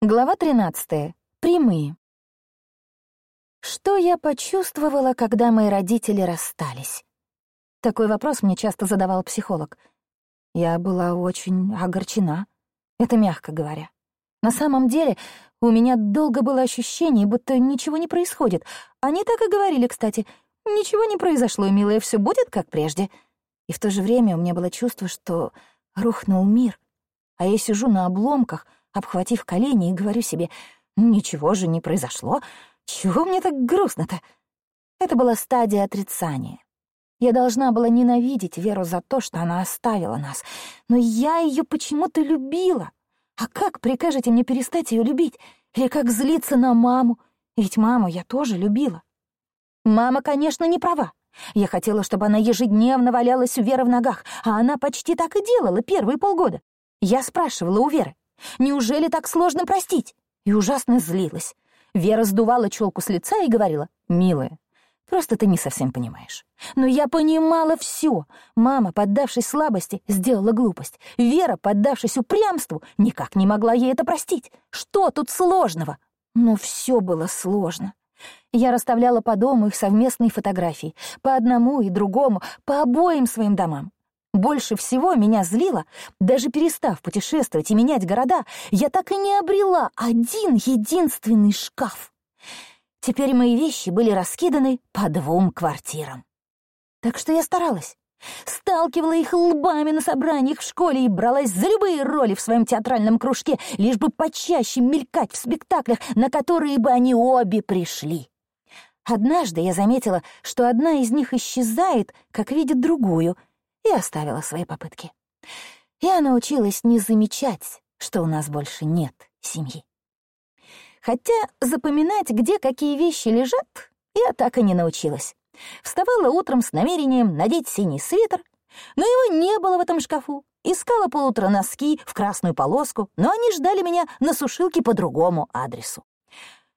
Глава 13. Прямые. Что я почувствовала, когда мои родители расстались? Такой вопрос мне часто задавал психолог. Я была очень огорчена. Это мягко говоря. На самом деле, у меня долго было ощущение, будто ничего не происходит. Они так и говорили, кстати. Ничего не произошло, милая, все будет как прежде. И в то же время у меня было чувство, что рухнул мир. А я сижу на обломках — обхватив колени, и говорю себе, «Ничего же не произошло. Чего мне так грустно-то?» Это была стадия отрицания. Я должна была ненавидеть Веру за то, что она оставила нас, но я ее почему-то любила. А как прикажете мне перестать ее любить? Или как злиться на маму? Ведь маму я тоже любила. Мама, конечно, не права. Я хотела, чтобы она ежедневно валялась у Веры в ногах, а она почти так и делала первые полгода. Я спрашивала у Веры, Неужели так сложно простить? И ужасно злилась. Вера сдувала челку с лица и говорила, «Милая, просто ты не совсем понимаешь». Но я понимала все. Мама, поддавшись слабости, сделала глупость. Вера, поддавшись упрямству, никак не могла ей это простить. Что тут сложного? Но все было сложно. Я расставляла по дому их совместные фотографии, по одному и другому, по обоим своим домам. Больше всего меня злило, даже перестав путешествовать и менять города, я так и не обрела один единственный шкаф. Теперь мои вещи были раскиданы по двум квартирам. Так что я старалась. Сталкивала их лбами на собраниях в школе и бралась за любые роли в своем театральном кружке, лишь бы почаще мелькать в спектаклях, на которые бы они обе пришли. Однажды я заметила, что одна из них исчезает, как видит другую — и оставила свои попытки. Я научилась не замечать, что у нас больше нет семьи. Хотя запоминать, где какие вещи лежат, я так и не научилась. Вставала утром с намерением надеть синий свитер, но его не было в этом шкафу. Искала полутора носки в красную полоску, но они ждали меня на сушилке по другому адресу.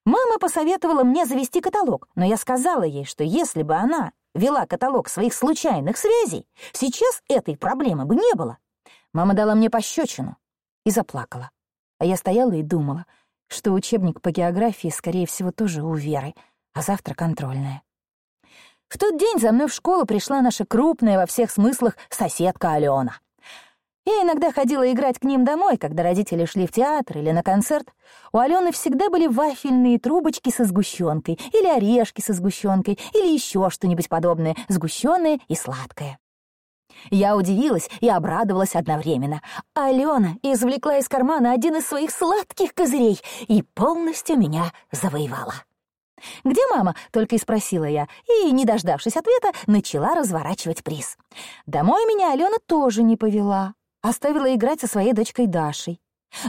Мама посоветовала мне завести каталог, но я сказала ей, что если бы она вела каталог своих случайных связей, сейчас этой проблемы бы не было. Мама дала мне пощечину и заплакала. А я стояла и думала, что учебник по географии, скорее всего, тоже у Веры, а завтра контрольная. В тот день за мной в школу пришла наша крупная во всех смыслах соседка Алена — я иногда ходила играть к ним домой, когда родители шли в театр или на концерт. У Алены всегда были вафельные трубочки со сгущенкой, или орешки со сгущенкой, или еще что-нибудь подобное, сгущенное и сладкое. Я удивилась и обрадовалась одновременно. Алена извлекла из кармана один из своих сладких козырей и полностью меня завоевала. «Где мама?» — только и спросила я, и, не дождавшись ответа, начала разворачивать приз. Домой меня Алена тоже не повела оставила играть со своей дочкой Дашей.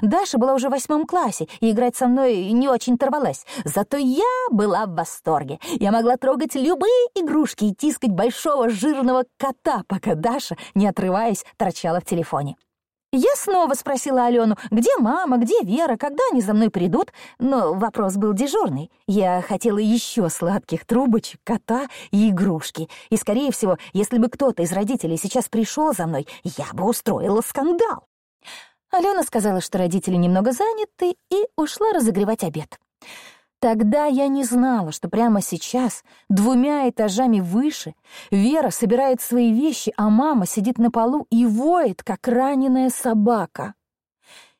Даша была уже в восьмом классе, и играть со мной не очень торвалась. Зато я была в восторге. Я могла трогать любые игрушки и тискать большого жирного кота, пока Даша, не отрываясь, торчала в телефоне. Я снова спросила Алену, где мама, где Вера, когда они за мной придут, но вопрос был дежурный. Я хотела еще сладких трубочек, кота и игрушки. И, скорее всего, если бы кто-то из родителей сейчас пришел за мной, я бы устроила скандал. Алена сказала, что родители немного заняты, и ушла разогревать обед. Тогда я не знала, что прямо сейчас, двумя этажами выше, Вера собирает свои вещи, а мама сидит на полу и воет, как раненая собака.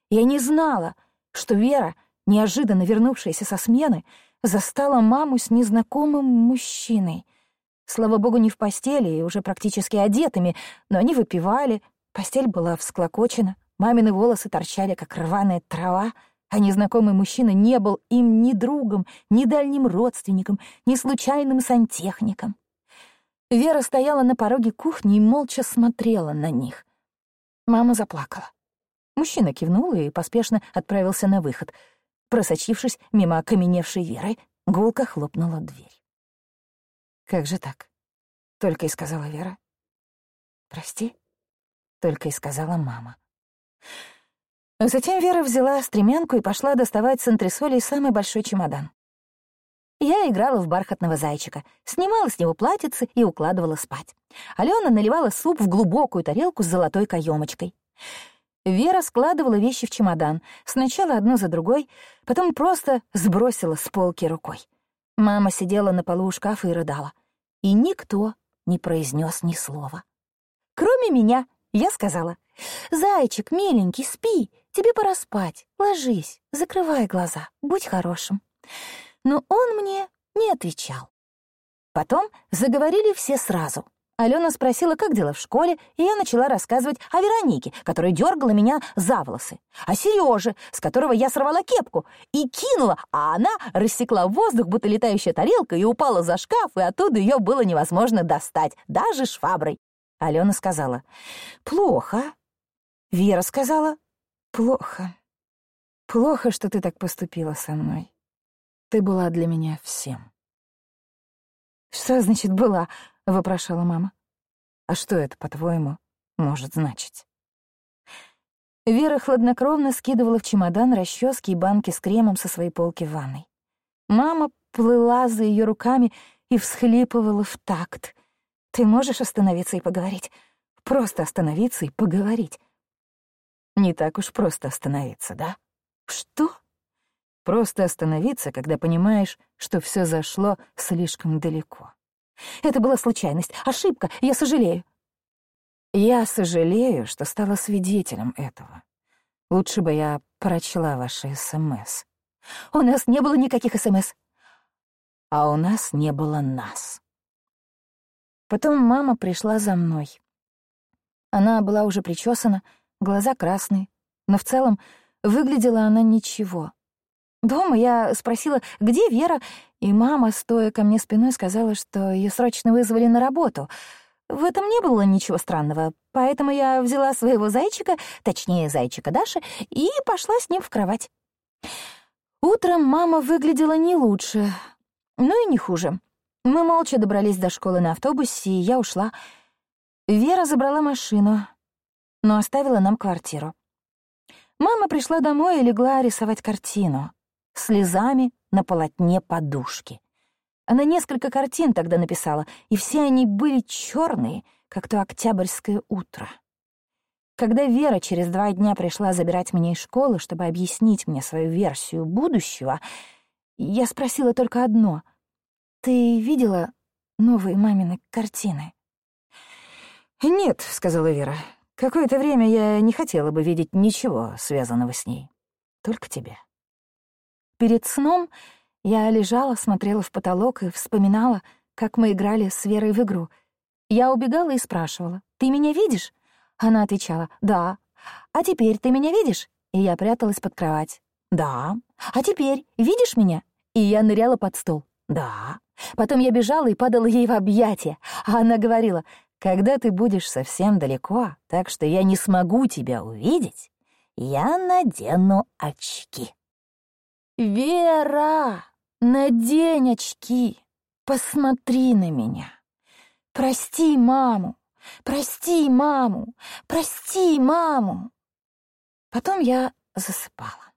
Я не знала, что Вера, неожиданно вернувшаяся со смены, застала маму с незнакомым мужчиной. Слава богу, не в постели и уже практически одетыми, но они выпивали, постель была всклокочена, мамины волосы торчали, как рваная трава — а незнакомый мужчина не был им ни другом, ни дальним родственником, ни случайным сантехником. Вера стояла на пороге кухни и молча смотрела на них. Мама заплакала. Мужчина кивнул и поспешно отправился на выход. Просочившись мимо окаменевшей Веры, гулко хлопнула дверь. «Как же так?» — только и сказала Вера. «Прости», — только и сказала мама. Затем Вера взяла стремянку и пошла доставать с антресолей самый большой чемодан. Я играла в бархатного зайчика, снимала с него платьице и укладывала спать. Алена наливала суп в глубокую тарелку с золотой каемочкой. Вера складывала вещи в чемодан, сначала одну за другой, потом просто сбросила с полки рукой. Мама сидела на полу у шкафа и рыдала. И никто не произнес ни слова. Кроме меня, я сказала, «Зайчик, миленький, спи, тебе пора спать, ложись, закрывай глаза, будь хорошим». Но он мне не отвечал. Потом заговорили все сразу. Алена спросила, как дела в школе, и я начала рассказывать о Веронике, которая дергала меня за волосы, о Сереже, с которого я сорвала кепку и кинула, а она рассекла воздух, будто летающая тарелка, и упала за шкаф, и оттуда ее было невозможно достать, даже шваброй. Алена сказала, «Плохо». Вера сказала, «Плохо. Плохо, что ты так поступила со мной. Ты была для меня всем». «Что значит «была»?» — вопрошала мама. «А что это, по-твоему, может значить?» Вера хладнокровно скидывала в чемодан расчески и банки с кремом со своей полки в ванной. Мама плыла за ее руками и всхлипывала в такт. «Ты можешь остановиться и поговорить? Просто остановиться и поговорить». «Не так уж просто остановиться, да?» «Что?» Просто остановиться, когда понимаешь, что все зашло слишком далеко. Это была случайность, ошибка, я сожалею. Я сожалею, что стала свидетелем этого. Лучше бы я прочла ваши СМС. У нас не было никаких СМС. А у нас не было нас. Потом мама пришла за мной. Она была уже причесана, глаза красные, но в целом выглядела она ничего. Дома я спросила, где Вера, и мама, стоя ко мне спиной, сказала, что ее срочно вызвали на работу. В этом не было ничего странного, поэтому я взяла своего зайчика, точнее, зайчика Даши, и пошла с ним в кровать. Утром мама выглядела не лучше, но и не хуже. Мы молча добрались до школы на автобусе, и я ушла. Вера забрала машину, но оставила нам квартиру. Мама пришла домой и легла рисовать картину слезами на полотне подушки. Она несколько картин тогда написала, и все они были черные, как то октябрьское утро. Когда Вера через два дня пришла забирать меня из школы, чтобы объяснить мне свою версию будущего, я спросила только одно. «Ты видела новые мамины картины?» «Нет», — сказала Вера. «Какое-то время я не хотела бы видеть ничего, связанного с ней. Только тебя». Перед сном я лежала, смотрела в потолок и вспоминала, как мы играли с Верой в игру. Я убегала и спрашивала, «Ты меня видишь?» Она отвечала, «Да». «А теперь ты меня видишь?» И я пряталась под кровать. «Да». «А теперь видишь меня?» И я ныряла под стол. «Да». Потом я бежала и падала ей в объятия, а она говорила, «Когда ты будешь совсем далеко, так что я не смогу тебя увидеть, я надену очки». «Вера, надень очки, посмотри на меня. Прости маму, прости маму, прости маму». Потом я засыпала.